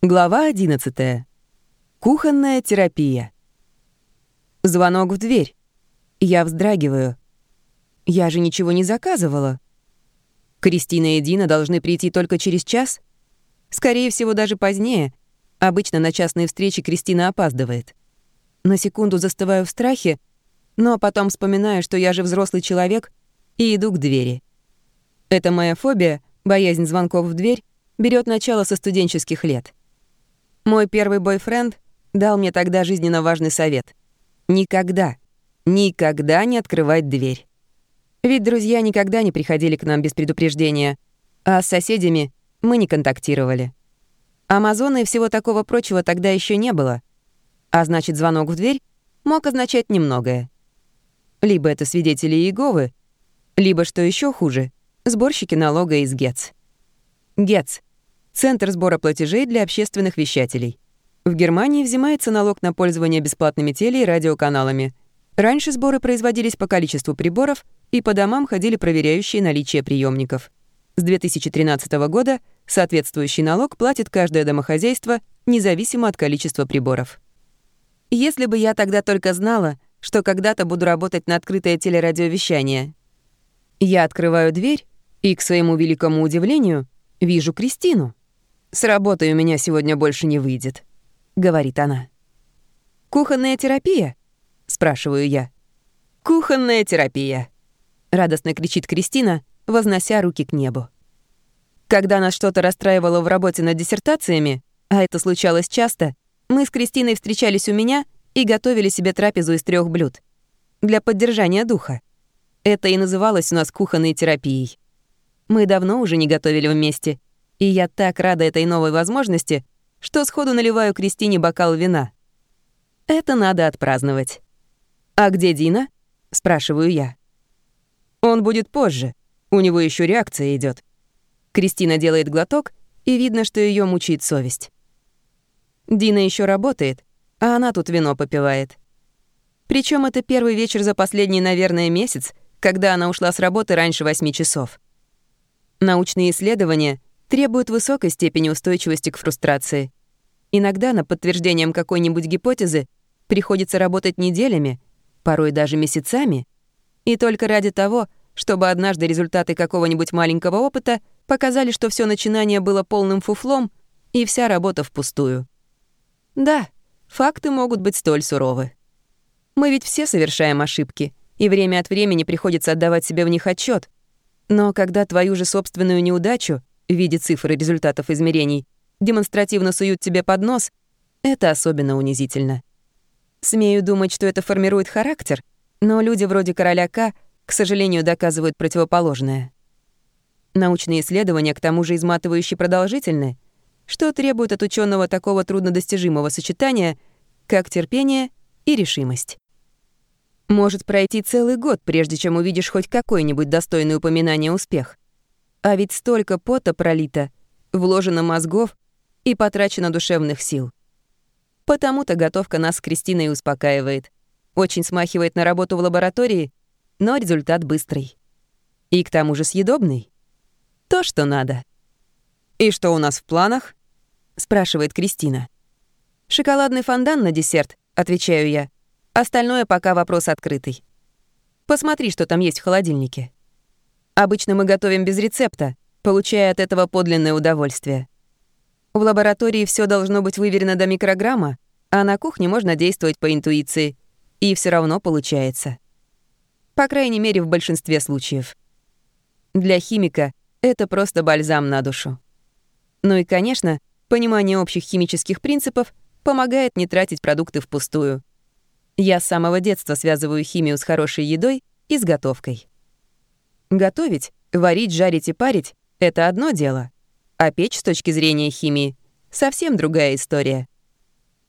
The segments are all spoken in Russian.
Глава 11. Кухонная терапия. Звонок в дверь. Я вздрагиваю. Я же ничего не заказывала. Кристина и Дина должны прийти только через час. Скорее всего, даже позднее. Обычно на частные встречи Кристина опаздывает. На секунду застываю в страхе, но потом вспоминаю, что я же взрослый человек, и иду к двери. Это моя фобия, боязнь звонков в дверь, берет начало со студенческих лет. Мой первый бойфренд дал мне тогда жизненно важный совет. Никогда, никогда не открывать дверь. Ведь друзья никогда не приходили к нам без предупреждения, а с соседями мы не контактировали. Амазона и всего такого прочего тогда еще не было. А значит, звонок в дверь мог означать немногое. Либо это свидетели Иеговы, либо, что еще хуже, сборщики налога из ГЕЦ. ГЕЦ Центр сбора платежей для общественных вещателей. В Германии взимается налог на пользование бесплатными теле- и радиоканалами. Раньше сборы производились по количеству приборов, и по домам ходили проверяющие наличие приемников. С 2013 года соответствующий налог платит каждое домохозяйство, независимо от количества приборов. Если бы я тогда только знала, что когда-то буду работать на открытое телерадиовещание. Я открываю дверь и, к своему великому удивлению, вижу Кристину. «С работой у меня сегодня больше не выйдет», — говорит она. «Кухонная терапия?» — спрашиваю я. «Кухонная терапия», — радостно кричит Кристина, вознося руки к небу. Когда нас что-то расстраивало в работе над диссертациями, а это случалось часто, мы с Кристиной встречались у меня и готовили себе трапезу из трех блюд. Для поддержания духа. Это и называлось у нас кухонной терапией. Мы давно уже не готовили вместе — и я так рада этой новой возможности, что сходу наливаю Кристине бокал вина. Это надо отпраздновать. «А где Дина?» — спрашиваю я. «Он будет позже. У него еще реакция идет. Кристина делает глоток, и видно, что ее мучает совесть. Дина еще работает, а она тут вино попивает. Причем это первый вечер за последний, наверное, месяц, когда она ушла с работы раньше восьми часов. Научные исследования — требует высокой степени устойчивости к фрустрации. Иногда на подтверждением какой-нибудь гипотезы приходится работать неделями, порой даже месяцами, и только ради того, чтобы однажды результаты какого-нибудь маленького опыта показали, что все начинание было полным фуфлом и вся работа впустую. Да, факты могут быть столь суровы. Мы ведь все совершаем ошибки, и время от времени приходится отдавать себе в них отчет. Но когда твою же собственную неудачу в виде цифр и результатов измерений демонстративно суют тебе под нос, это особенно унизительно. Смею думать, что это формирует характер, но люди вроде короля К, к сожалению, доказывают противоположное. Научные исследования к тому же изматывающе продолжительны, что требует от ученого такого труднодостижимого сочетания, как терпение и решимость. Может пройти целый год, прежде чем увидишь хоть какой-нибудь достойный упоминания успех. А ведь столько пота пролито, вложено мозгов и потрачено душевных сил. Потому-то готовка нас с Кристиной успокаивает. Очень смахивает на работу в лаборатории, но результат быстрый. И к тому же съедобный. То, что надо. «И что у нас в планах?» — спрашивает Кристина. «Шоколадный фондан на десерт», — отвечаю я. Остальное пока вопрос открытый. Посмотри, что там есть в холодильнике. Обычно мы готовим без рецепта, получая от этого подлинное удовольствие. В лаборатории все должно быть выверено до микрограмма, а на кухне можно действовать по интуиции. И все равно получается. По крайней мере, в большинстве случаев. Для химика это просто бальзам на душу. Ну и, конечно, понимание общих химических принципов помогает не тратить продукты впустую. Я с самого детства связываю химию с хорошей едой и с готовкой. Готовить, варить, жарить и парить — это одно дело. А печь с точки зрения химии — совсем другая история.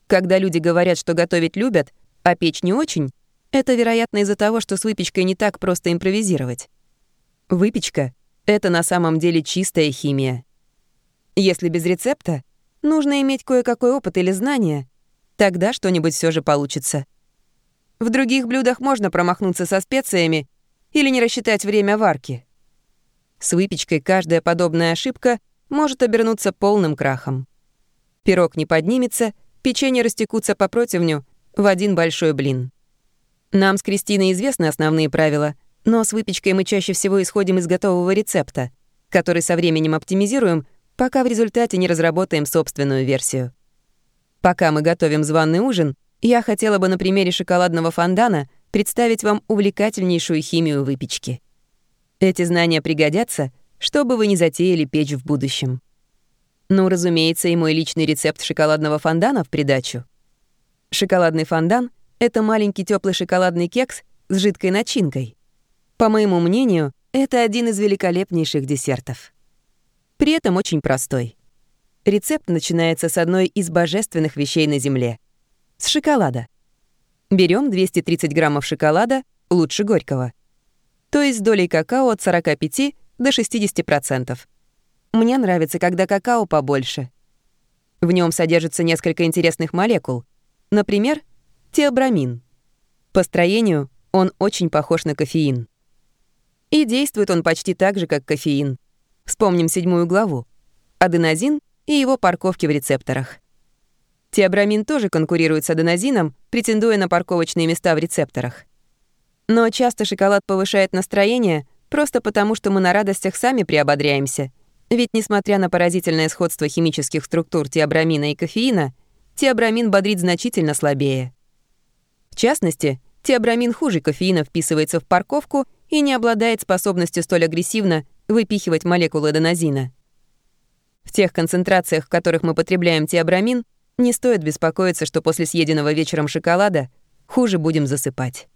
Когда люди говорят, что готовить любят, а печь не очень, это, вероятно, из-за того, что с выпечкой не так просто импровизировать. Выпечка — это на самом деле чистая химия. Если без рецепта, нужно иметь кое-какой опыт или знания, тогда что-нибудь все же получится. В других блюдах можно промахнуться со специями или не рассчитать время варки. С выпечкой каждая подобная ошибка может обернуться полным крахом. Пирог не поднимется, печенье растекутся по противню в один большой блин. Нам с Кристиной известны основные правила, но с выпечкой мы чаще всего исходим из готового рецепта, который со временем оптимизируем, пока в результате не разработаем собственную версию. Пока мы готовим званый ужин, я хотела бы на примере шоколадного фондана представить вам увлекательнейшую химию выпечки. Эти знания пригодятся, чтобы вы не затеяли печь в будущем. Ну, разумеется, и мой личный рецепт шоколадного фондана в придачу. Шоколадный фондан — это маленький теплый шоколадный кекс с жидкой начинкой. По моему мнению, это один из великолепнейших десертов. При этом очень простой. Рецепт начинается с одной из божественных вещей на Земле — с шоколада. Берем 230 граммов шоколада, лучше горького. То есть долей какао от 45 до 60%. Мне нравится, когда какао побольше. В нем содержится несколько интересных молекул. Например, теобрамин. По строению он очень похож на кофеин. И действует он почти так же, как кофеин. Вспомним седьмую главу. Аденозин и его парковки в рецепторах. Теобрамин тоже конкурирует с аденозином, претендуя на парковочные места в рецепторах. Но часто шоколад повышает настроение просто потому, что мы на радостях сами приободряемся. Ведь, несмотря на поразительное сходство химических структур теобрамина и кофеина, теобрамин бодрит значительно слабее. В частности, теобрамин хуже кофеина вписывается в парковку и не обладает способностью столь агрессивно выпихивать молекулы аденозина. В тех концентрациях, в которых мы потребляем теобрамин, не стоит беспокоиться, что после съеденного вечером шоколада хуже будем засыпать.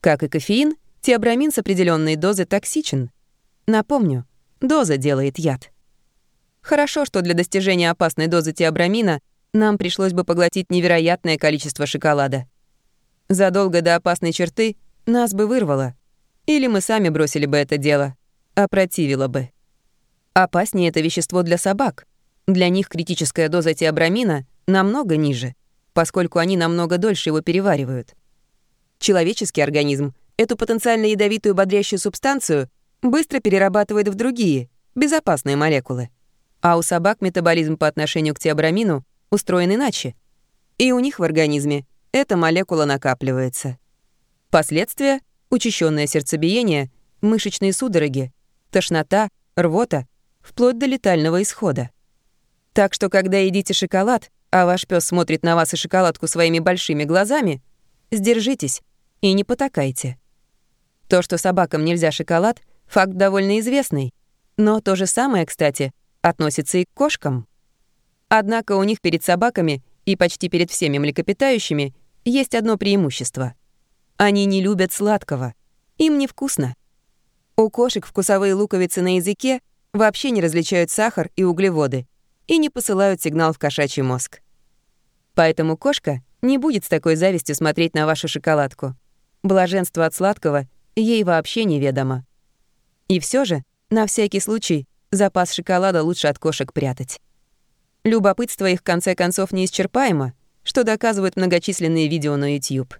Как и кофеин, теобрамин с определенной дозы токсичен. Напомню, доза делает яд. Хорошо, что для достижения опасной дозы теобрамина нам пришлось бы поглотить невероятное количество шоколада. Задолго до опасной черты нас бы вырвало. Или мы сами бросили бы это дело. Опротивило бы. Опаснее это вещество для собак. Для них критическая доза теобрамина намного ниже, поскольку они намного дольше его переваривают. Человеческий организм эту потенциально ядовитую бодрящую субстанцию быстро перерабатывает в другие, безопасные молекулы. А у собак метаболизм по отношению к теобрамину устроен иначе. И у них в организме эта молекула накапливается. Последствия — учащенное сердцебиение, мышечные судороги, тошнота, рвота, вплоть до летального исхода. Так что, когда едите шоколад, а ваш пес смотрит на вас и шоколадку своими большими глазами, сдержитесь и не потакайте. То, что собакам нельзя шоколад, факт довольно известный. Но то же самое, кстати, относится и к кошкам. Однако у них перед собаками и почти перед всеми млекопитающими есть одно преимущество. Они не любят сладкого. Им невкусно. У кошек вкусовые луковицы на языке вообще не различают сахар и углеводы и не посылают сигнал в кошачий мозг. Поэтому кошка не будет с такой завистью смотреть на вашу шоколадку. Блаженство от сладкого ей вообще неведомо. И все же, на всякий случай, запас шоколада лучше от кошек прятать. Любопытство их в конце концов неисчерпаемо, что доказывают многочисленные видео на YouTube.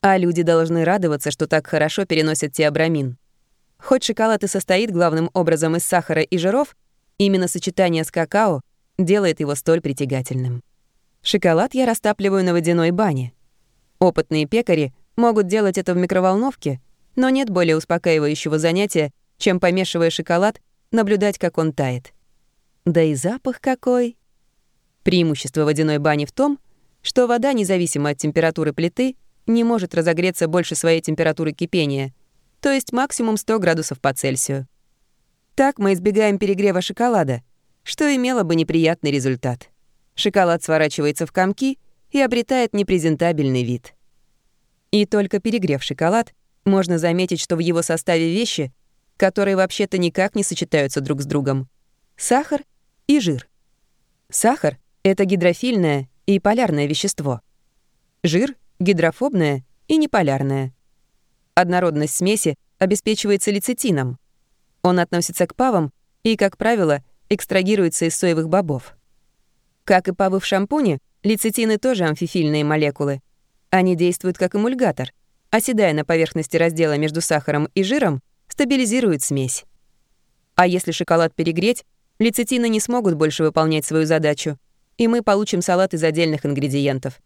А люди должны радоваться, что так хорошо переносят теобрамин. Хоть шоколад и состоит главным образом из сахара и жиров, именно сочетание с какао делает его столь притягательным. Шоколад я растапливаю на водяной бане. Опытные пекари Могут делать это в микроволновке, но нет более успокаивающего занятия, чем, помешивая шоколад, наблюдать, как он тает. Да и запах какой! Преимущество водяной бани в том, что вода, независимо от температуры плиты, не может разогреться больше своей температуры кипения, то есть максимум 100 градусов по Цельсию. Так мы избегаем перегрева шоколада, что имело бы неприятный результат. Шоколад сворачивается в комки и обретает непрезентабельный вид. И только перегрев шоколад, можно заметить, что в его составе вещи, которые вообще-то никак не сочетаются друг с другом. Сахар и жир. Сахар — это гидрофильное и полярное вещество. Жир — гидрофобное и неполярное. Однородность смеси обеспечивается лецитином. Он относится к павам и, как правило, экстрагируется из соевых бобов. Как и павы в шампуне, лецитины тоже амфифильные молекулы — они действуют как эмульгатор, оседая на поверхности раздела между сахаром и жиром, стабилизируют смесь. А если шоколад перегреть, лецитины не смогут больше выполнять свою задачу, и мы получим салат из отдельных ингредиентов.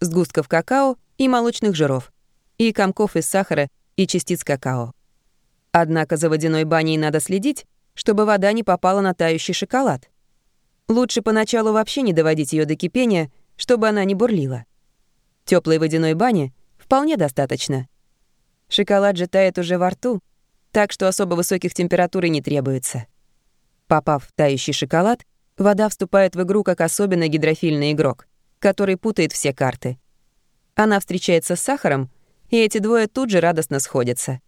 Сгустков какао и молочных жиров, и комков из сахара и частиц какао. Однако за водяной баней надо следить, чтобы вода не попала на тающий шоколад. Лучше поначалу вообще не доводить ее до кипения, чтобы она не бурлила. Теплой водяной бани вполне достаточно. Шоколад же тает уже во рту, так что особо высоких температур и не требуется. Попав в тающий шоколад, вода вступает в игру как особенно гидрофильный игрок, который путает все карты. Она встречается с сахаром, и эти двое тут же радостно сходятся.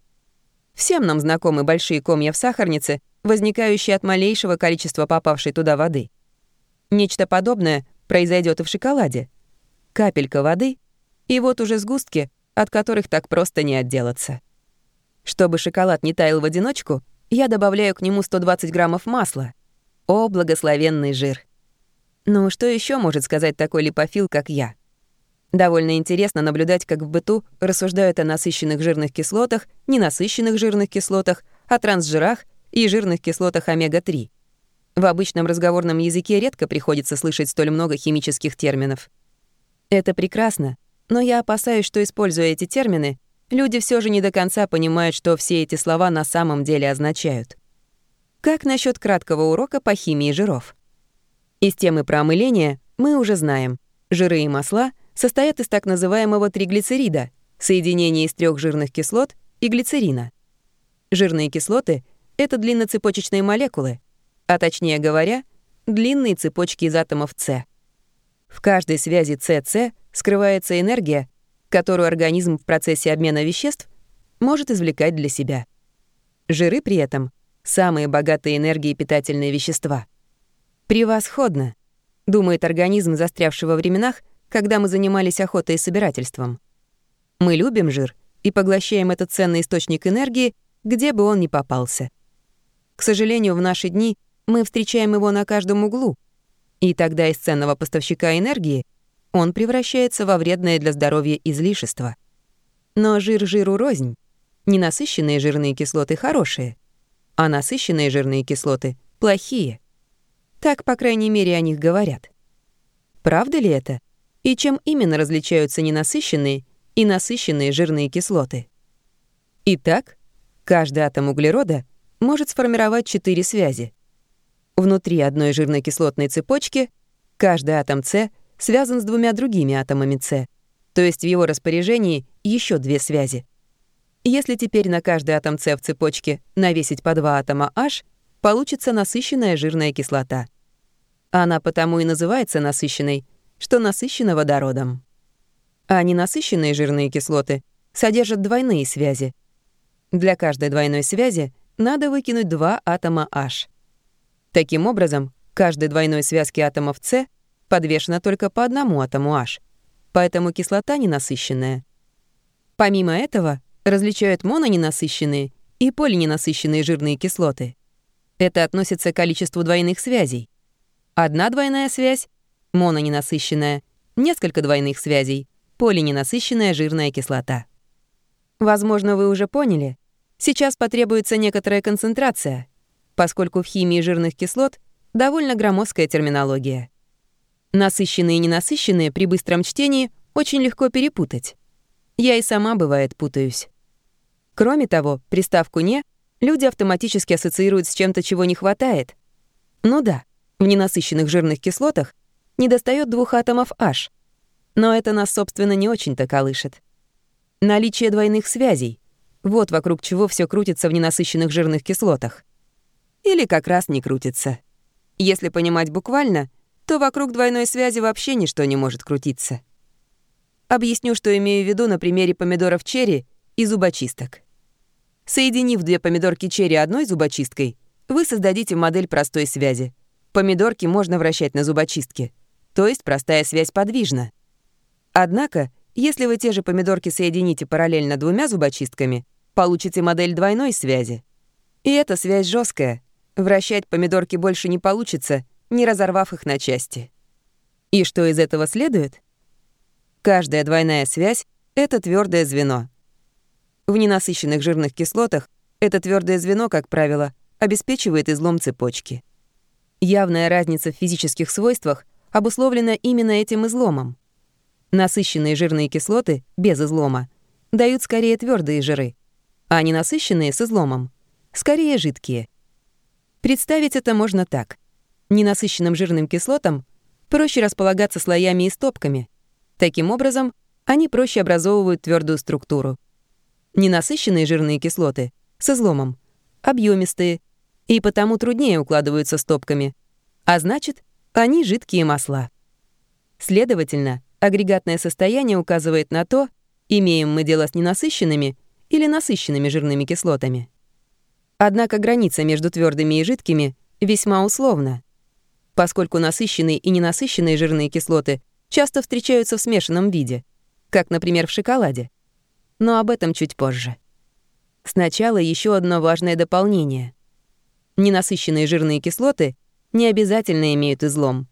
Всем нам знакомы большие комья в сахарнице, возникающие от малейшего количества попавшей туда воды. Нечто подобное произойдет и в шоколаде. Капелька воды, и вот уже сгустки, от которых так просто не отделаться. Чтобы шоколад не таял в одиночку, я добавляю к нему 120 граммов масла. О, благословенный жир! Ну, что еще может сказать такой липофил, как я? Довольно интересно наблюдать, как в быту рассуждают о насыщенных жирных кислотах, ненасыщенных жирных кислотах, о трансжирах и жирных кислотах омега-3. В обычном разговорном языке редко приходится слышать столь много химических терминов. Это прекрасно, но я опасаюсь, что, используя эти термины, люди все же не до конца понимают, что все эти слова на самом деле означают. Как насчет краткого урока по химии жиров? Из темы про омыление мы уже знаем. Жиры и масла состоят из так называемого триглицерида, соединения из трех жирных кислот и глицерина. Жирные кислоты — это длинноцепочечные молекулы, а точнее говоря, длинные цепочки из атомов С. В каждой связи СС скрывается энергия, которую организм в процессе обмена веществ может извлекать для себя. Жиры при этом — самые богатые энергией питательные вещества. Превосходно, думает организм, застрявший во временах, когда мы занимались охотой и собирательством. Мы любим жир и поглощаем этот ценный источник энергии, где бы он ни попался. К сожалению, в наши дни мы встречаем его на каждом углу, и тогда из ценного поставщика энергии он превращается во вредное для здоровья излишество. Но жир жиру рознь. Ненасыщенные жирные кислоты хорошие, а насыщенные жирные кислоты плохие. Так, по крайней мере, о них говорят. Правда ли это? И чем именно различаются ненасыщенные и насыщенные жирные кислоты? Итак, каждый атом углерода может сформировать четыре связи. Внутри одной жирной кислотной цепочки каждый атом С — связан с двумя другими атомами С, то есть в его распоряжении еще две связи. Если теперь на каждый атом С в цепочке навесить по два атома H, получится насыщенная жирная кислота. Она потому и называется насыщенной, что насыщена водородом. А ненасыщенные жирные кислоты содержат двойные связи. Для каждой двойной связи надо выкинуть два атома H. Таким образом, каждой двойной связки атомов С подвешена только по одному атому H, поэтому кислота ненасыщенная. Помимо этого, различают мононенасыщенные и полиненасыщенные жирные кислоты. Это относится к количеству двойных связей. Одна двойная связь — мононенасыщенная, несколько двойных связей — полиненасыщенная жирная кислота. Возможно, вы уже поняли, сейчас потребуется некоторая концентрация, поскольку в химии жирных кислот довольно громоздкая терминология. Насыщенные и ненасыщенные при быстром чтении очень легко перепутать. Я и сама, бывает, путаюсь. Кроме того, приставку «не» люди автоматически ассоциируют с чем-то, чего не хватает. Ну да, в ненасыщенных жирных кислотах недостает двух атомов H. Но это нас, собственно, не очень-то колышет. Наличие двойных связей — вот вокруг чего все крутится в ненасыщенных жирных кислотах. Или как раз не крутится. Если понимать буквально — то вокруг двойной связи вообще ничто не может крутиться. Объясню, что имею в виду на примере помидоров черри и зубочисток. Соединив две помидорки черри одной зубочисткой, вы создадите модель простой связи. Помидорки можно вращать на зубочистке, то есть простая связь подвижна. Однако, если вы те же помидорки соедините параллельно двумя зубочистками, получите модель двойной связи. И эта связь жесткая. Вращать помидорки больше не получится, не разорвав их на части. И что из этого следует? Каждая двойная связь — это твердое звено. В ненасыщенных жирных кислотах это твердое звено, как правило, обеспечивает излом цепочки. Явная разница в физических свойствах обусловлено именно этим изломом. Насыщенные жирные кислоты без излома дают скорее твердые жиры, а ненасыщенные с изломом — скорее жидкие. Представить это можно так. Ненасыщенным жирным кислотам проще располагаться слоями и стопками. Таким образом, они проще образовывают твердую структуру. Ненасыщенные жирные кислоты с изломом объемистые и потому труднее укладываются стопками, а значит, они жидкие масла. Следовательно, агрегатное состояние указывает на то, имеем мы дело с ненасыщенными или насыщенными жирными кислотами. Однако граница между твердыми и жидкими весьма условна. Поскольку насыщенные и ненасыщенные жирные кислоты часто встречаются в смешанном виде, как, например, в шоколаде. Но об этом чуть позже. Сначала еще одно важное дополнение. Ненасыщенные жирные кислоты не обязательно имеют излом.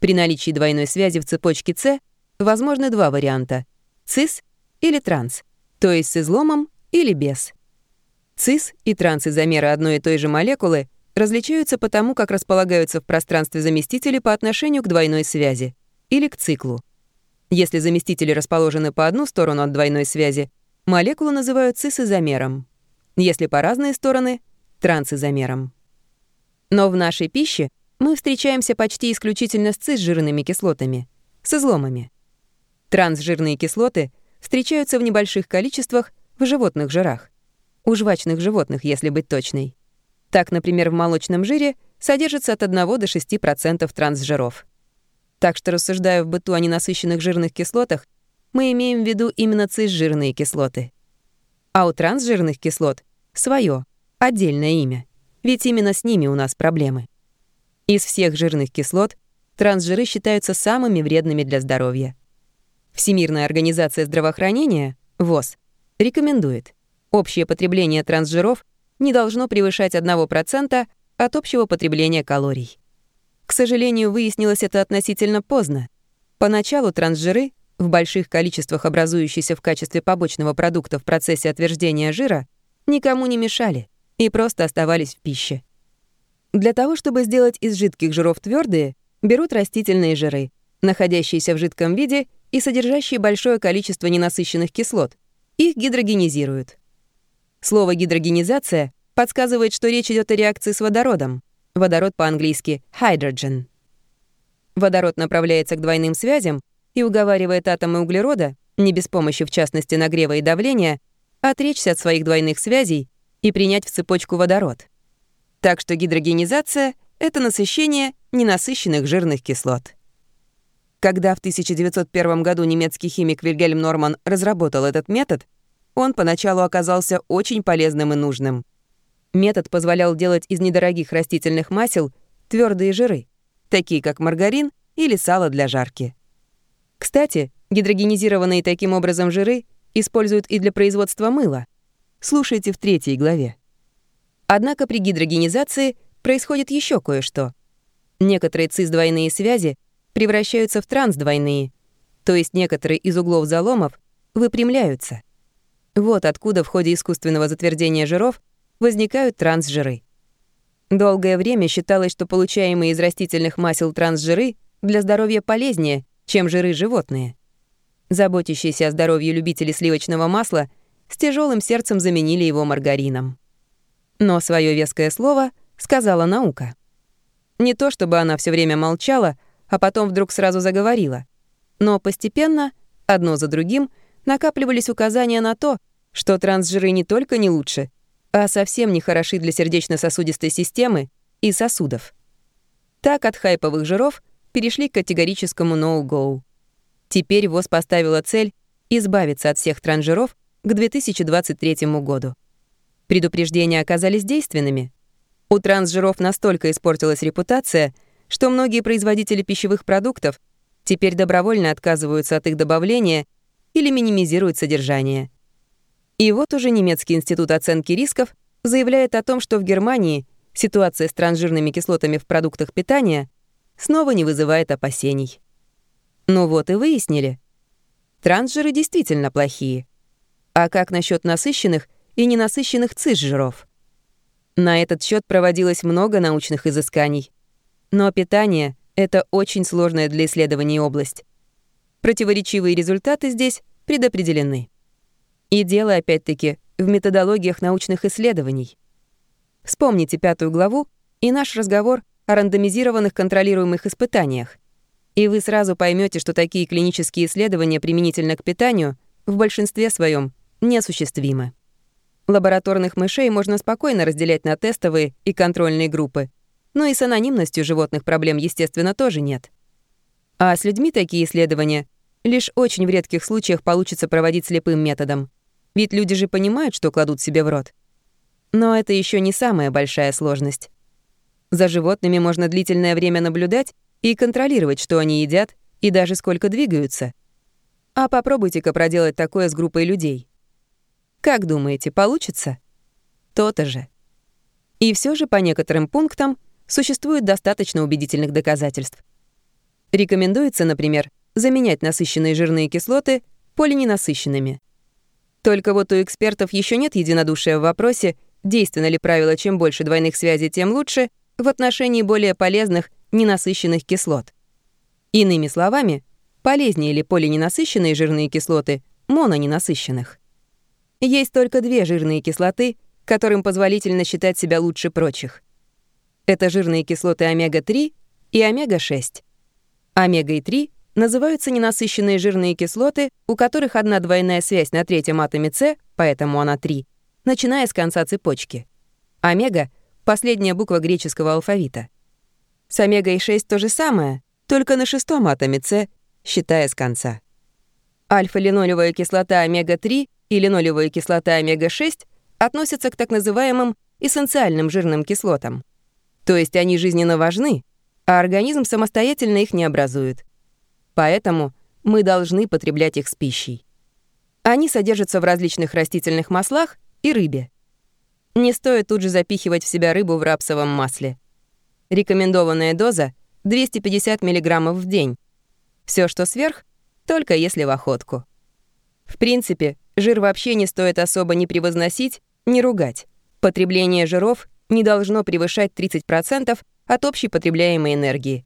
При наличии двойной связи в цепочке С возможны два варианта — цис или транс, то есть с изломом или без. Цис и трансизомеры одной и той же молекулы различаются по тому, как располагаются в пространстве заместители по отношению к двойной связи или к циклу. Если заместители расположены по одну сторону от двойной связи, молекулу называют цисизомером. Если по разные стороны — трансизомером. Но в нашей пище мы встречаемся почти исключительно с цисжирными кислотами, с изломами. Трансжирные кислоты встречаются в небольших количествах в животных жирах. У жвачных животных, если быть точной. Так, например, в молочном жире содержится от 1 до 6% трансжиров. Так что, рассуждая в быту о ненасыщенных жирных кислотах, мы имеем в виду именно цисжирные кислоты. А у трансжирных кислот свое, отдельное имя, ведь именно с ними у нас проблемы. Из всех жирных кислот трансжиры считаются самыми вредными для здоровья. Всемирная организация здравоохранения, ВОЗ, рекомендует, общее потребление трансжиров не должно превышать 1% от общего потребления калорий. К сожалению, выяснилось это относительно поздно. Поначалу трансжиры, в больших количествах образующиеся в качестве побочного продукта в процессе отверждения жира, никому не мешали и просто оставались в пище. Для того, чтобы сделать из жидких жиров твердые, берут растительные жиры, находящиеся в жидком виде и содержащие большое количество ненасыщенных кислот. Их гидрогенизируют. Слово «гидрогенизация» подсказывает, что речь идет о реакции с водородом. Водород по-английски hydrogen. Водород направляется к двойным связям и уговаривает атомы углерода, не без помощи, в частности, нагрева и давления, отречься от своих двойных связей и принять в цепочку водород. Так что гидрогенизация — это насыщение ненасыщенных жирных кислот. Когда в 1901 году немецкий химик Вильгельм Норман разработал этот метод, он поначалу оказался очень полезным и нужным. Метод позволял делать из недорогих растительных масел твердые жиры, такие как маргарин или сало для жарки. Кстати, гидрогенизированные таким образом жиры используют и для производства мыла. Слушайте в третьей главе. Однако при гидрогенизации происходит еще кое-что. Некоторые цис-двойные связи превращаются в трансдвойные, то есть некоторые из углов заломов выпрямляются. Вот откуда в ходе искусственного затвердения жиров возникают трансжиры. Долгое время считалось, что получаемые из растительных масел трансжиры для здоровья полезнее, чем жиры животные. Заботящиеся о здоровье любители сливочного масла с тяжелым сердцем заменили его маргарином. Но свое веское слово сказала наука. Не то чтобы она все время молчала, а потом вдруг сразу заговорила. Но постепенно, одно за другим, накапливались указания на то, что трансжиры не только не лучше, а совсем не хороши для сердечно-сосудистой системы и сосудов. Так от хайповых жиров перешли к категорическому no-go. Теперь ВОЗ поставила цель избавиться от всех транжиров к 2023 году. Предупреждения оказались действенными. У трансжиров настолько испортилась репутация, что многие производители пищевых продуктов теперь добровольно отказываются от их добавления или минимизируют содержание. И вот уже немецкий институт оценки рисков заявляет о том, что в Германии ситуация с транжирными кислотами в продуктах питания снова не вызывает опасений. Ну вот и выяснили. Трансжиры действительно плохие. А как насчет насыщенных и ненасыщенных цисжиров? На этот счет проводилось много научных изысканий. Но питание — Это очень сложная для исследований область. Противоречивые результаты здесь предопределены. И дело, опять-таки, в методологиях научных исследований. Вспомните пятую главу и наш разговор о рандомизированных контролируемых испытаниях. И вы сразу поймете, что такие клинические исследования применительно к питанию в большинстве своем неосуществимы. Лабораторных мышей можно спокойно разделять на тестовые и контрольные группы, но и с анонимностью животных проблем, естественно, тоже нет. А с людьми такие исследования лишь очень в редких случаях получится проводить слепым методом. Ведь люди же понимают, что кладут себе в рот. Но это еще не самая большая сложность. За животными можно длительное время наблюдать и контролировать, что они едят и даже сколько двигаются. А попробуйте-ка проделать такое с группой людей. Как думаете, получится? То-то же. И все же по некоторым пунктам существует достаточно убедительных доказательств. Рекомендуется, например, заменять насыщенные жирные кислоты полиненасыщенными. Только вот у экспертов еще нет единодушия в вопросе, действенно ли правило «чем больше двойных связей, тем лучше» в отношении более полезных ненасыщенных кислот. Иными словами, полезнее ли полиненасыщенные жирные кислоты мононенасыщенных. Есть только две жирные кислоты, которым позволительно считать себя лучше прочих. Это жирные кислоты омега-3 и омега-6. Омега и 3 называются ненасыщенные жирные кислоты, у которых одна двойная связь на третьем атоме С, поэтому она 3, начиная с конца цепочки. Омега — последняя буква греческого алфавита. С омегой 6 то же самое, только на шестом атоме С, считая с конца. Альфа-линолевая кислота омега-3 и линолевая кислота омега-6 относятся к так называемым эссенциальным жирным кислотам. То есть они жизненно важны, а организм самостоятельно их не образует. Поэтому мы должны потреблять их с пищей. Они содержатся в различных растительных маслах и рыбе. Не стоит тут же запихивать в себя рыбу в рапсовом масле. Рекомендованная доза — 250 мг в день. Все, что сверх, только если в охотку. В принципе, жир вообще не стоит особо ни превозносить, ни ругать. Потребление жиров не должно превышать 30% от общей потребляемой энергии.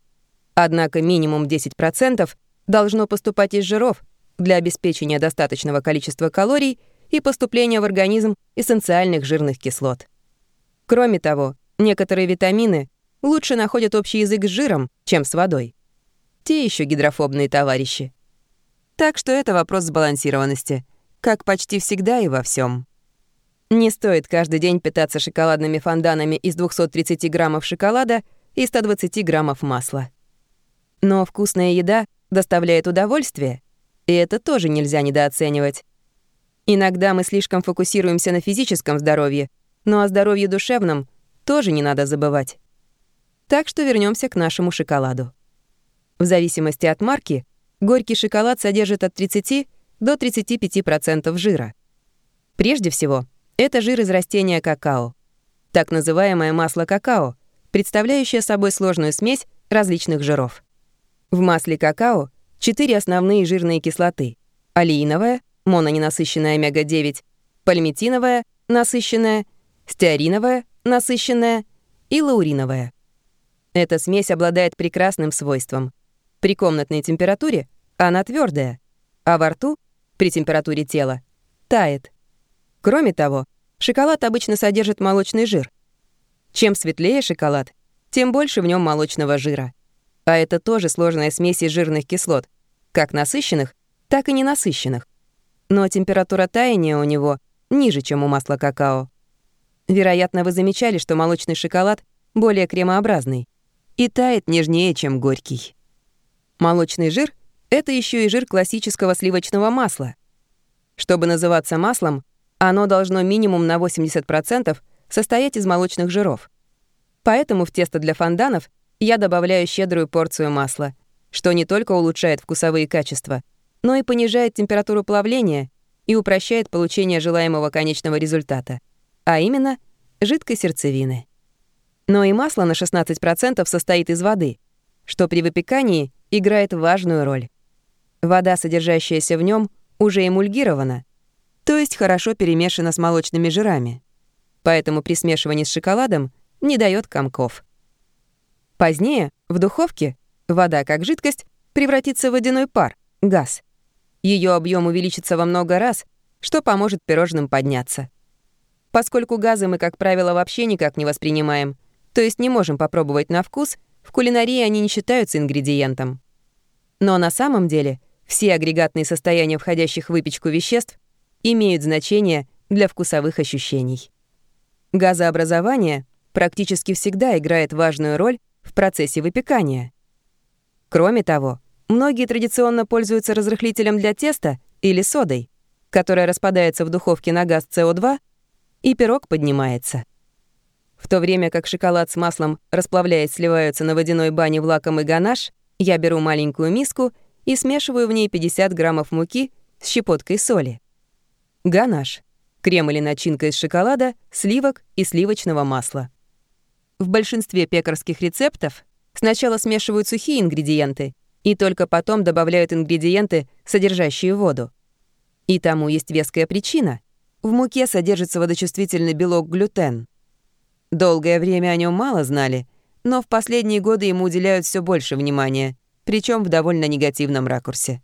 Однако минимум 10% должно поступать из жиров для обеспечения достаточного количества калорий и поступления в организм эссенциальных жирных кислот. Кроме того, некоторые витамины лучше находят общий язык с жиром, чем с водой. Те еще гидрофобные товарищи. Так что это вопрос сбалансированности, как почти всегда и во всем. Не стоит каждый день питаться шоколадными фонданами из 230 граммов шоколада и 120 граммов масла. Но вкусная еда доставляет удовольствие, и это тоже нельзя недооценивать. Иногда мы слишком фокусируемся на физическом здоровье, но о здоровье душевном тоже не надо забывать. Так что вернемся к нашему шоколаду. В зависимости от марки, горький шоколад содержит от 30 до 35% жира. Прежде всего, это жир из растения какао, так называемое масло какао, представляющее собой сложную смесь различных жиров. В масле какао четыре основные жирные кислоты – алииновая, мононенасыщенная омега-9, пальмитиновая, насыщенная, стеариновая, насыщенная и лауриновая. Эта смесь обладает прекрасным свойством. При комнатной температуре она твердая, а во рту, при температуре тела, тает. Кроме того, шоколад обычно содержит молочный жир. Чем светлее шоколад, тем больше в нем молочного жира. А это тоже сложная смесь из жирных кислот, как насыщенных, так и ненасыщенных. Но температура таяния у него ниже, чем у масла какао. Вероятно, вы замечали, что молочный шоколад более кремообразный и тает нежнее, чем горький. Молочный жир — это еще и жир классического сливочного масла. Чтобы называться маслом, оно должно минимум на 80% состоять из молочных жиров. Поэтому в тесто для фонданов я добавляю щедрую порцию масла, что не только улучшает вкусовые качества, но и понижает температуру плавления и упрощает получение желаемого конечного результата, а именно жидкой сердцевины. Но и масло на 16% состоит из воды, что при выпекании играет важную роль. Вода, содержащаяся в нем, уже эмульгирована, то есть хорошо перемешана с молочными жирами. Поэтому при смешивании с шоколадом не дает комков. Позднее, в духовке, вода как жидкость превратится в водяной пар, газ. Ее объем увеличится во много раз, что поможет пирожным подняться. Поскольку газы мы, как правило, вообще никак не воспринимаем, то есть не можем попробовать на вкус, в кулинарии они не считаются ингредиентом. Но на самом деле все агрегатные состояния входящих в выпечку веществ имеют значение для вкусовых ощущений. Газообразование практически всегда играет важную роль в процессе выпекания. Кроме того, многие традиционно пользуются разрыхлителем для теста или содой, которая распадается в духовке на газ СО2, и пирог поднимается. В то время как шоколад с маслом, расплавляясь, сливаются на водяной бане в лакомый ганаш, я беру маленькую миску и смешиваю в ней 50 граммов муки с щепоткой соли. Ганаш крем или начинка из шоколада, сливок и сливочного масла. В большинстве пекарских рецептов сначала смешивают сухие ингредиенты и только потом добавляют ингредиенты, содержащие воду. И тому есть веская причина. В муке содержится водочувствительный белок глютен. Долгое время о нем мало знали, но в последние годы ему уделяют все больше внимания, причем в довольно негативном ракурсе.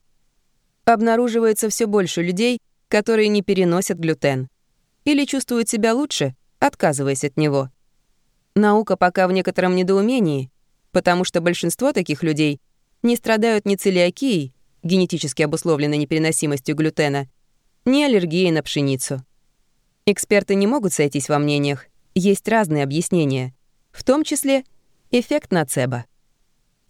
Обнаруживается все больше людей, которые не переносят глютен. Или чувствуют себя лучше, отказываясь от него. Наука пока в некотором недоумении, потому что большинство таких людей не страдают ни целиакией, генетически обусловленной непереносимостью глютена, ни аллергией на пшеницу. Эксперты не могут сойтись во мнениях, есть разные объяснения, в том числе эффект нацебо.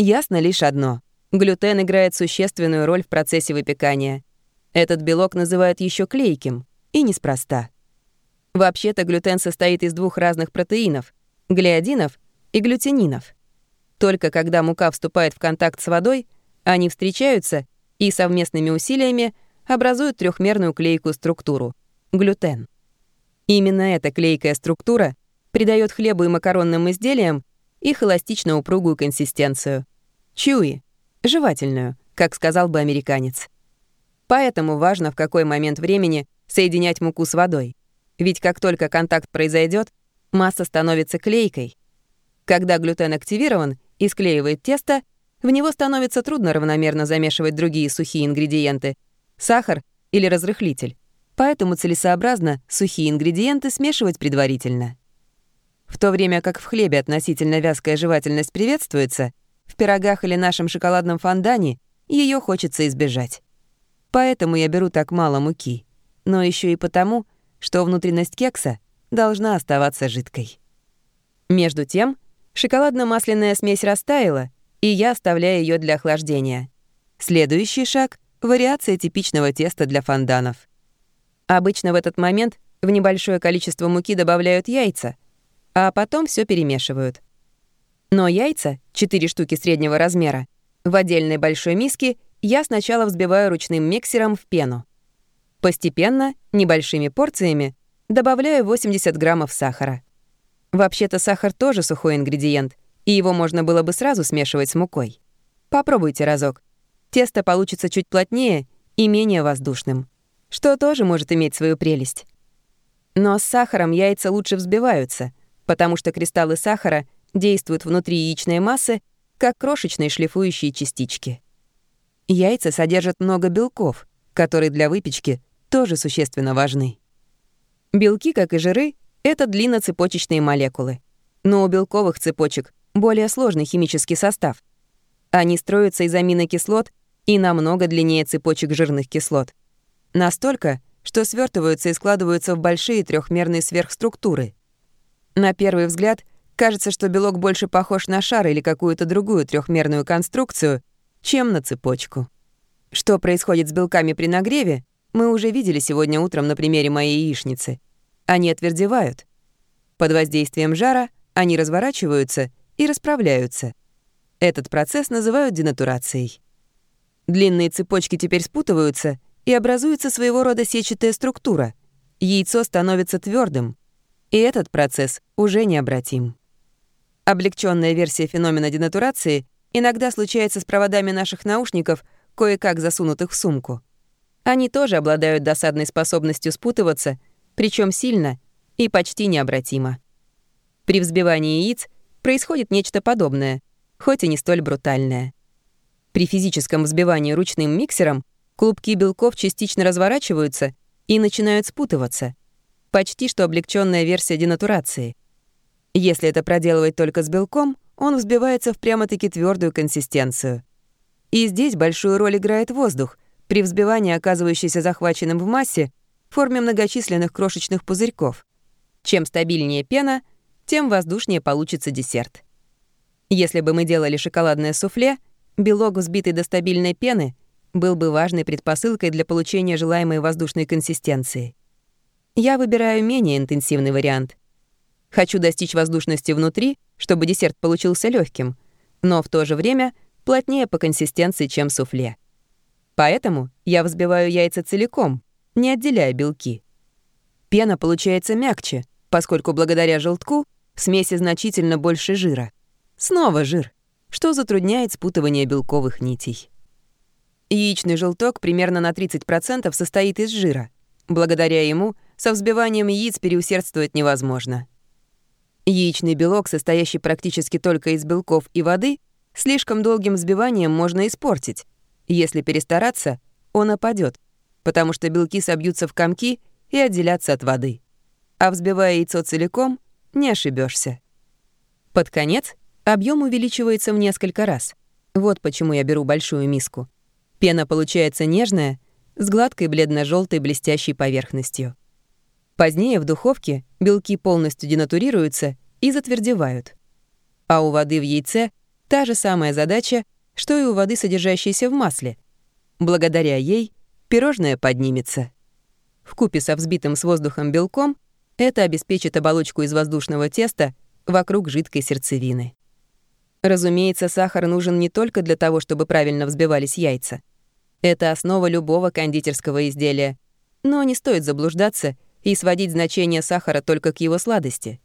Ясно лишь одно — глютен играет существенную роль в процессе выпекания. Этот белок называют еще клейким, и неспроста. Вообще-то глютен состоит из двух разных протеинов — глиадинов и глютенинов. Только когда мука вступает в контакт с водой, они встречаются и совместными усилиями образуют трехмерную клейкую структуру — глютен. Именно эта клейкая структура придает хлебу и макаронным изделиям их эластично упругую консистенцию. Чуи — жевательную, как сказал бы американец. Поэтому важно, в какой момент времени соединять муку с водой. Ведь как только контакт произойдет, масса становится клейкой. Когда глютен активирован и склеивает тесто, в него становится трудно равномерно замешивать другие сухие ингредиенты — сахар или разрыхлитель. Поэтому целесообразно сухие ингредиенты смешивать предварительно. В то время как в хлебе относительно вязкая жевательность приветствуется, в пирогах или нашем шоколадном фондане ее хочется избежать. Поэтому я беру так мало муки. Но еще и потому, что внутренность кекса должна оставаться жидкой. Между тем, шоколадно-масляная смесь растаяла, и я оставляю ее для охлаждения. Следующий шаг — вариация типичного теста для фонданов. Обычно в этот момент в небольшое количество муки добавляют яйца, а потом все перемешивают. Но яйца, 4 штуки среднего размера, в отдельной большой миске я сначала взбиваю ручным миксером в пену. Постепенно, небольшими порциями, добавляю 80 граммов сахара. Вообще-то сахар тоже сухой ингредиент, и его можно было бы сразу смешивать с мукой. Попробуйте разок. Тесто получится чуть плотнее и менее воздушным, что тоже может иметь свою прелесть. Но с сахаром яйца лучше взбиваются, потому что кристаллы сахара действуют внутри яичной массы, как крошечные шлифующие частички. Яйца содержат много белков, которые для выпечки тоже существенно важны. Белки, как и жиры, это длинноцепочечные молекулы. Но у белковых цепочек более сложный химический состав. Они строятся из аминокислот и намного длиннее цепочек жирных кислот. Настолько, что свертываются и складываются в большие трехмерные сверхструктуры. На первый взгляд кажется, что белок больше похож на шар или какую-то другую трехмерную конструкцию, чем на цепочку. Что происходит с белками при нагреве, мы уже видели сегодня утром на примере моей яичницы. Они отвердевают. Под воздействием жара они разворачиваются и расправляются. Этот процесс называют денатурацией. Длинные цепочки теперь спутываются, и образуется своего рода сетчатая структура. Яйцо становится твердым, и этот процесс уже необратим. Облегченная версия феномена денатурации — Иногда случается с проводами наших наушников, кое-как засунутых в сумку. Они тоже обладают досадной способностью спутываться, причем сильно и почти необратимо. При взбивании яиц происходит нечто подобное, хоть и не столь брутальное. При физическом взбивании ручным миксером клубки белков частично разворачиваются и начинают спутываться. Почти что облегченная версия денатурации. Если это проделывать только с белком, он взбивается в прямо-таки твердую консистенцию. И здесь большую роль играет воздух, при взбивании оказывающийся захваченным в массе в форме многочисленных крошечных пузырьков. Чем стабильнее пена, тем воздушнее получится десерт. Если бы мы делали шоколадное суфле, белок, взбитый до стабильной пены, был бы важной предпосылкой для получения желаемой воздушной консистенции. Я выбираю менее интенсивный вариант. Хочу достичь воздушности внутри, чтобы десерт получился легким, но в то же время плотнее по консистенции, чем суфле. Поэтому я взбиваю яйца целиком, не отделяя белки. Пена получается мягче, поскольку благодаря желтку в смеси значительно больше жира. Снова жир, что затрудняет спутывание белковых нитей. Яичный желток примерно на 30% состоит из жира. Благодаря ему со взбиванием яиц переусердствовать невозможно. Яичный белок, состоящий практически только из белков и воды, слишком долгим взбиванием можно испортить. Если перестараться, он опадет, потому что белки собьются в комки и отделятся от воды. А взбивая яйцо целиком, не ошибешься. Под конец объем увеличивается в несколько раз. Вот почему я беру большую миску. Пена получается нежная, с гладкой бледно желтой блестящей поверхностью. Позднее в духовке белки полностью денатурируются и затвердевают. А у воды в яйце та же самая задача, что и у воды, содержащейся в масле. Благодаря ей пирожное поднимется. В купе со взбитым с воздухом белком это обеспечит оболочку из воздушного теста вокруг жидкой сердцевины. Разумеется, сахар нужен не только для того, чтобы правильно взбивались яйца. Это основа любого кондитерского изделия. Но не стоит заблуждаться — и сводить значение сахара только к его сладости.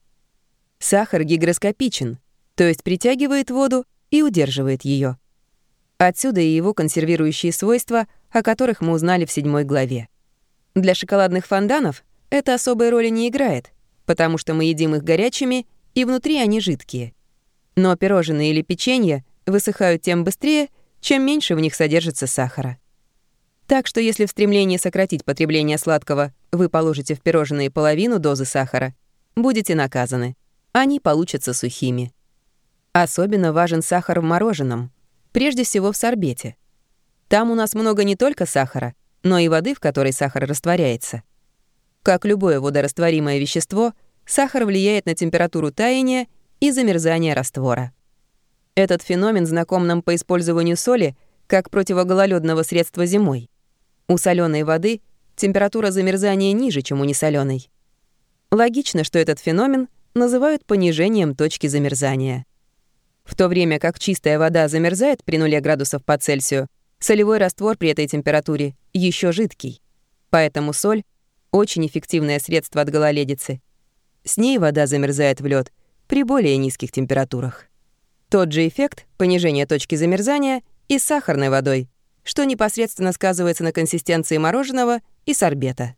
Сахар гигроскопичен, то есть притягивает воду и удерживает ее. Отсюда и его консервирующие свойства, о которых мы узнали в седьмой главе. Для шоколадных фонданов это особой роли не играет, потому что мы едим их горячими, и внутри они жидкие. Но пирожные или печенье высыхают тем быстрее, чем меньше в них содержится сахара. Так что если в стремлении сократить потребление сладкого вы положите в пирожные половину дозы сахара, будете наказаны. Они получатся сухими. Особенно важен сахар в мороженом, прежде всего в сорбете. Там у нас много не только сахара, но и воды, в которой сахар растворяется. Как любое водорастворимое вещество, сахар влияет на температуру таяния и замерзания раствора. Этот феномен знаком нам по использованию соли как противогололедного средства зимой. У соленой воды температура замерзания ниже, чем у несоленой. Логично, что этот феномен называют понижением точки замерзания. В то время как чистая вода замерзает при нуле градусов по Цельсию, солевой раствор при этой температуре еще жидкий. Поэтому соль — очень эффективное средство от гололедицы. С ней вода замерзает в лед при более низких температурах. Тот же эффект понижения точки замерзания и с сахарной водой, что непосредственно сказывается на консистенции мороженого и сорбета.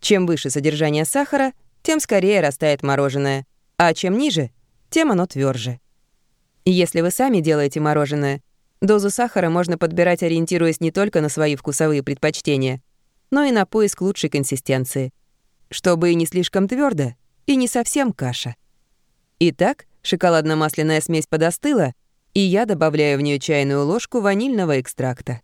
Чем выше содержание сахара, тем скорее растает мороженое, а чем ниже, тем оно тверже. Если вы сами делаете мороженое, дозу сахара можно подбирать, ориентируясь не только на свои вкусовые предпочтения, но и на поиск лучшей консистенции, чтобы и не слишком твердо, и не совсем каша. Итак, шоколадно-масляная смесь подостыла, и я добавляю в нее чайную ложку ванильного экстракта.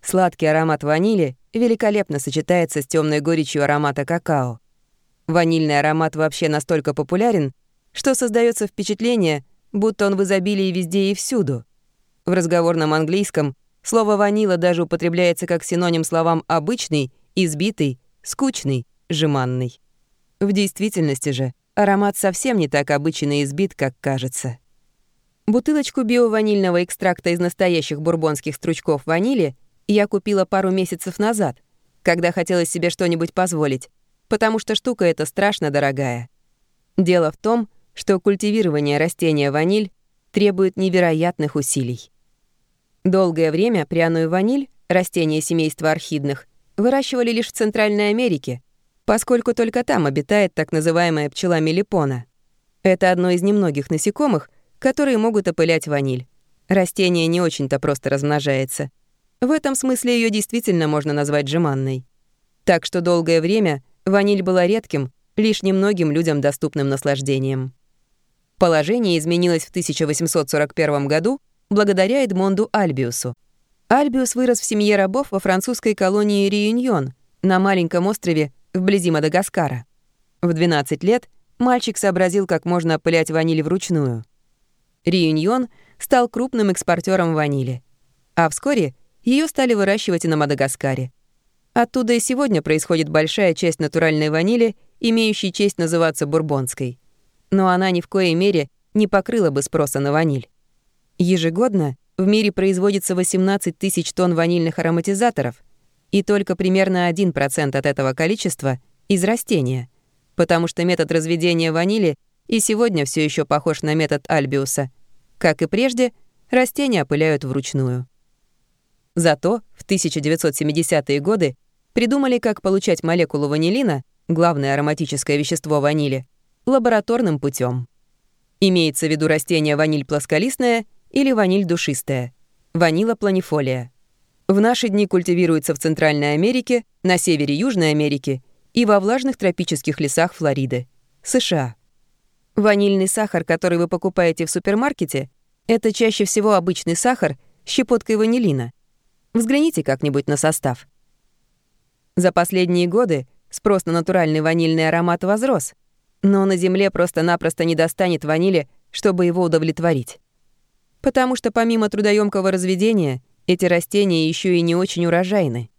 Сладкий аромат ванили великолепно сочетается с темной горечью аромата какао. Ванильный аромат вообще настолько популярен, что создается впечатление, будто он в изобилии везде и всюду. В разговорном английском слово «ванила» даже употребляется как синоним словам «обычный», «избитый», «скучный», «жеманный». В действительности же аромат совсем не так обычный и избит, как кажется. Бутылочку биованильного экстракта из настоящих бурбонских стручков ванили я купила пару месяцев назад, когда хотела себе что-нибудь позволить, потому что штука эта страшно дорогая. Дело в том, что культивирование растения ваниль требует невероятных усилий. Долгое время пряную ваниль, растение семейства орхидных, выращивали лишь в Центральной Америке, поскольку только там обитает так называемая пчела мелипона. Это одно из немногих насекомых, которые могут опылять ваниль. Растение не очень-то просто размножается. В этом смысле ее действительно можно назвать жеманной. Так что долгое время ваниль была редким, лишь немногим людям доступным наслаждением. Положение изменилось в 1841 году благодаря Эдмонду Альбиусу. Альбиус вырос в семье рабов во французской колонии Реюньон на маленьком острове вблизи Мадагаскара. В 12 лет мальчик сообразил, как можно опылять ваниль вручную. Реюньон стал крупным экспортером ванили, а вскоре ее стали выращивать и на Мадагаскаре. Оттуда и сегодня происходит большая часть натуральной ванили, имеющей честь называться бурбонской. Но она ни в коей мере не покрыла бы спроса на ваниль. Ежегодно в мире производится 18 тысяч тонн ванильных ароматизаторов, и только примерно 1% от этого количества из растения, потому что метод разведения ванили и сегодня все еще похож на метод Альбиуса. Как и прежде, растения опыляют вручную. Зато в 1970-е годы придумали, как получать молекулу ванилина, главное ароматическое вещество ванили, лабораторным путем. Имеется в виду растение ваниль плосколистная или ваниль душистая, ванила планифолия. В наши дни культивируется в Центральной Америке, на севере Южной Америки и во влажных тропических лесах Флориды, США. Ванильный сахар, который вы покупаете в супермаркете, это чаще всего обычный сахар с щепоткой ванилина. Взгляните как-нибудь на состав. За последние годы спрос на натуральный ванильный аромат возрос, но на Земле просто-напросто не достанет ванили, чтобы его удовлетворить. Потому что помимо трудоемкого разведения, эти растения еще и не очень урожайны.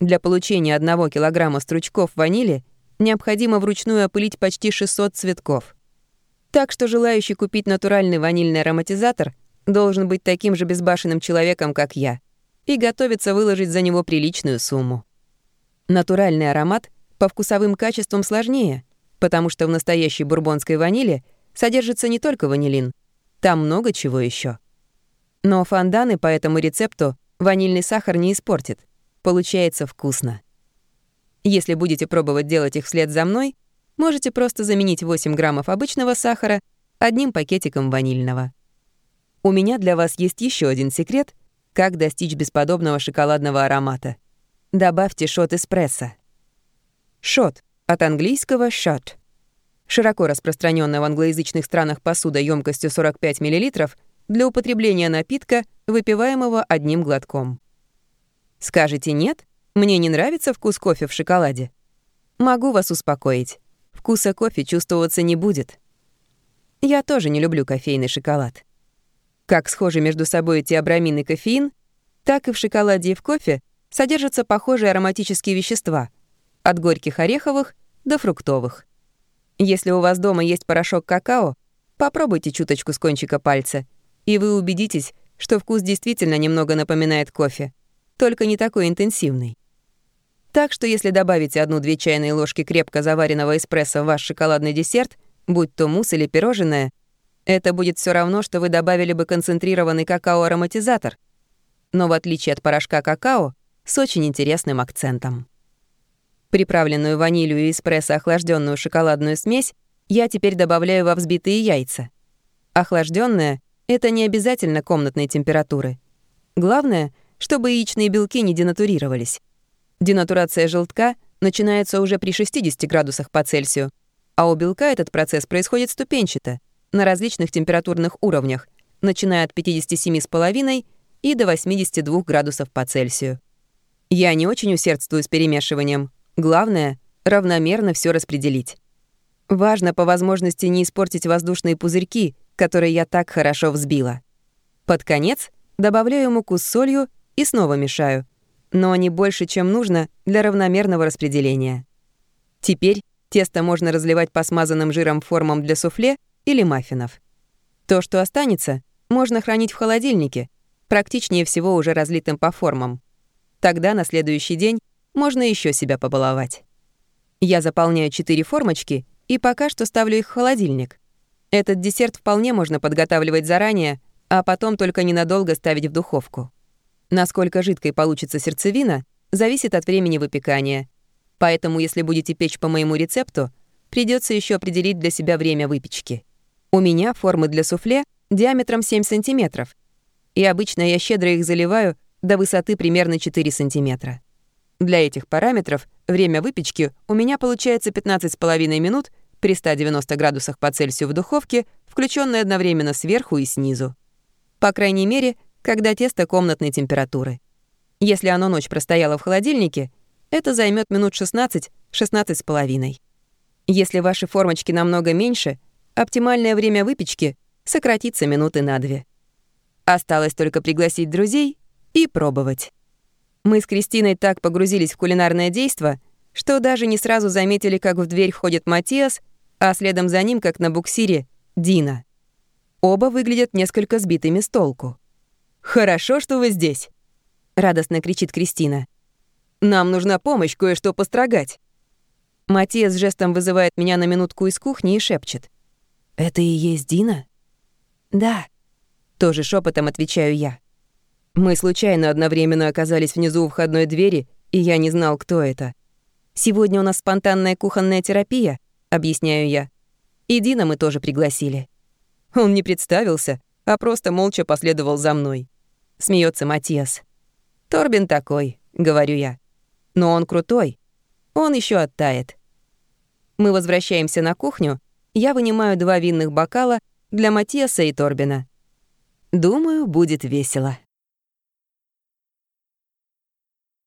Для получения одного килограмма стручков ванили необходимо вручную опылить почти 600 цветков. Так что желающий купить натуральный ванильный ароматизатор должен быть таким же безбашенным человеком, как я, и готовиться выложить за него приличную сумму. Натуральный аромат по вкусовым качествам сложнее, потому что в настоящей бурбонской ванили содержится не только ванилин, там много чего еще. Но фонданы по этому рецепту ванильный сахар не испортит. Получается вкусно. Если будете пробовать делать их вслед за мной, можете просто заменить 8 граммов обычного сахара одним пакетиком ванильного. У меня для вас есть еще один секрет, как достичь бесподобного шоколадного аромата. Добавьте шот эспрессо. Шот от английского shot широко распространенная в англоязычных странах посуда емкостью 45 мл для употребления напитка, выпиваемого одним глотком. Скажете «нет»? Мне не нравится вкус кофе в шоколаде. Могу вас успокоить. Вкуса кофе чувствоваться не будет. Я тоже не люблю кофейный шоколад. Как схожи между собой теобрамин и кофеин, так и в шоколаде и в кофе содержатся похожие ароматические вещества, от горьких ореховых до фруктовых. Если у вас дома есть порошок какао, попробуйте чуточку с кончика пальца, и вы убедитесь, что вкус действительно немного напоминает кофе, только не такой интенсивный. Так что если добавите одну-две чайные ложки крепко заваренного эспрессо в ваш шоколадный десерт, будь то мусс или пирожное, это будет все равно, что вы добавили бы концентрированный какао-ароматизатор, но в отличие от порошка какао, с очень интересным акцентом. Приправленную ванилью и эспрессо охлажденную шоколадную смесь я теперь добавляю во взбитые яйца. Охлажденная — это не обязательно комнатной температуры. Главное, чтобы яичные белки не денатурировались. Денатурация желтка начинается уже при 60 градусах по Цельсию, а у белка этот процесс происходит ступенчато, на различных температурных уровнях, начиная от 57,5 и до 82 градусов по Цельсию. Я не очень усердствую с перемешиванием, Главное — равномерно все распределить. Важно по возможности не испортить воздушные пузырьки, которые я так хорошо взбила. Под конец добавляю муку с солью и снова мешаю, но не больше, чем нужно для равномерного распределения. Теперь тесто можно разливать по смазанным жиром формам для суфле или маффинов. То, что останется, можно хранить в холодильнике, практичнее всего уже разлитым по формам. Тогда на следующий день можно еще себя побаловать. Я заполняю четыре формочки и пока что ставлю их в холодильник. Этот десерт вполне можно подготавливать заранее, а потом только ненадолго ставить в духовку. Насколько жидкой получится сердцевина, зависит от времени выпекания. Поэтому, если будете печь по моему рецепту, придется еще определить для себя время выпечки. У меня формы для суфле диаметром 7 сантиметров. и обычно я щедро их заливаю до высоты примерно 4 сантиметра. Для этих параметров время выпечки у меня получается 15,5 минут при 190 градусах по Цельсию в духовке, включенной одновременно сверху и снизу. По крайней мере, когда тесто комнатной температуры. Если оно ночь простояло в холодильнике, это займет минут 16 16 с половиной. Если ваши формочки намного меньше, оптимальное время выпечки сократится минуты на две. Осталось только пригласить друзей и пробовать. Мы с Кристиной так погрузились в кулинарное действо, что даже не сразу заметили, как в дверь входит Матиас, а следом за ним, как на буксире, Дина. Оба выглядят несколько сбитыми с толку. «Хорошо, что вы здесь!» — радостно кричит Кристина. «Нам нужна помощь кое-что построгать». Матиас жестом вызывает меня на минутку из кухни и шепчет. «Это и есть Дина?» «Да», — тоже шепотом отвечаю я. Мы случайно одновременно оказались внизу у входной двери, и я не знал, кто это. «Сегодня у нас спонтанная кухонная терапия», — объясняю я. И Дина мы тоже пригласили. Он не представился, а просто молча последовал за мной. Смеется Матиас. «Торбин такой», — говорю я. «Но он крутой. Он еще оттает». Мы возвращаемся на кухню, я вынимаю два винных бокала для Матиаса и Торбина. Думаю, будет весело.